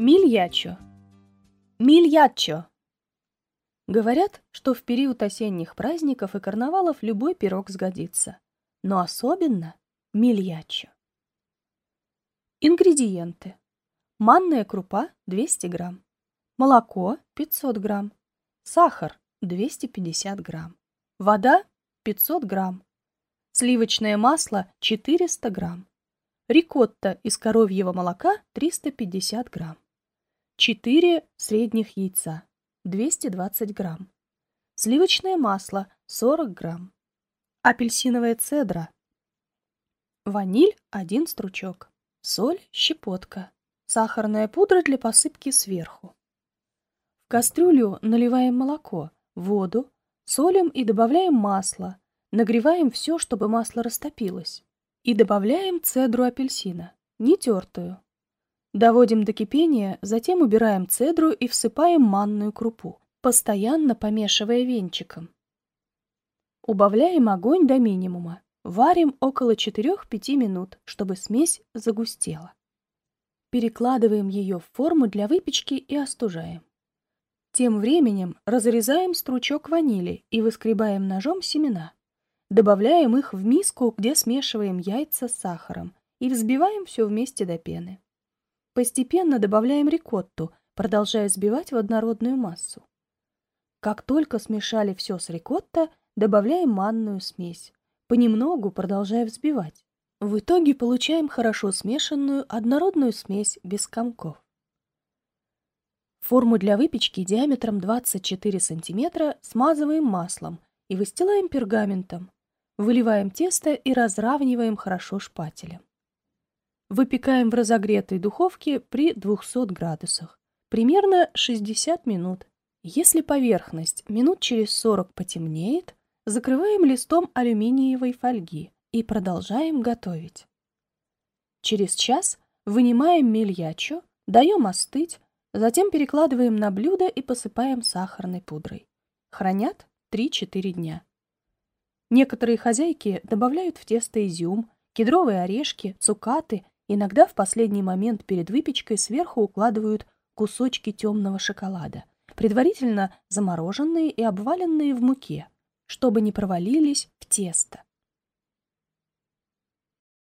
Мильячо. Мильячо. Говорят, что в период осенних праздников и карнавалов любой пирог сгодится. Но особенно мильячо. Ингредиенты. Манная крупа 200 грамм. Молоко 500 грамм. Сахар 250 грамм. Вода 500 грамм. Сливочное масло 400 грамм. Рикотта из коровьего молока 350 грамм. 4 средних яйца, 220 грамм. Сливочное масло, 40 грамм. Апельсиновая цедра. Ваниль, 1 стручок. Соль, щепотка. Сахарная пудра для посыпки сверху. В кастрюлю наливаем молоко, воду, солим и добавляем масло. Нагреваем все, чтобы масло растопилось. И добавляем цедру апельсина, не тертую. Доводим до кипения, затем убираем цедру и всыпаем манную крупу, постоянно помешивая венчиком. Убавляем огонь до минимума. Варим около 4-5 минут, чтобы смесь загустела. Перекладываем ее в форму для выпечки и остужаем. Тем временем разрезаем стручок ванили и выскребаем ножом семена. Добавляем их в миску, где смешиваем яйца с сахаром и взбиваем все вместе до пены. Постепенно добавляем рикотту, продолжая взбивать в однородную массу. Как только смешали все с рикотто, добавляем манную смесь, понемногу продолжая взбивать. В итоге получаем хорошо смешанную однородную смесь без комков. Форму для выпечки диаметром 24 см смазываем маслом и выстилаем пергаментом. Выливаем тесто и разравниваем хорошо шпателем. Выпекаем в разогретой духовке при 200 градусах. Примерно 60 минут. Если поверхность минут через 40 потемнеет, закрываем листом алюминиевой фольги и продолжаем готовить. Через час вынимаем мельячо, даем остыть, затем перекладываем на блюдо и посыпаем сахарной пудрой. Хранят 3-4 дня. Некоторые хозяйки добавляют в тесто изюм, кедровые орешки, цукаты Иногда в последний момент перед выпечкой сверху укладывают кусочки темного шоколада, предварительно замороженные и обваленные в муке, чтобы не провалились в тесто.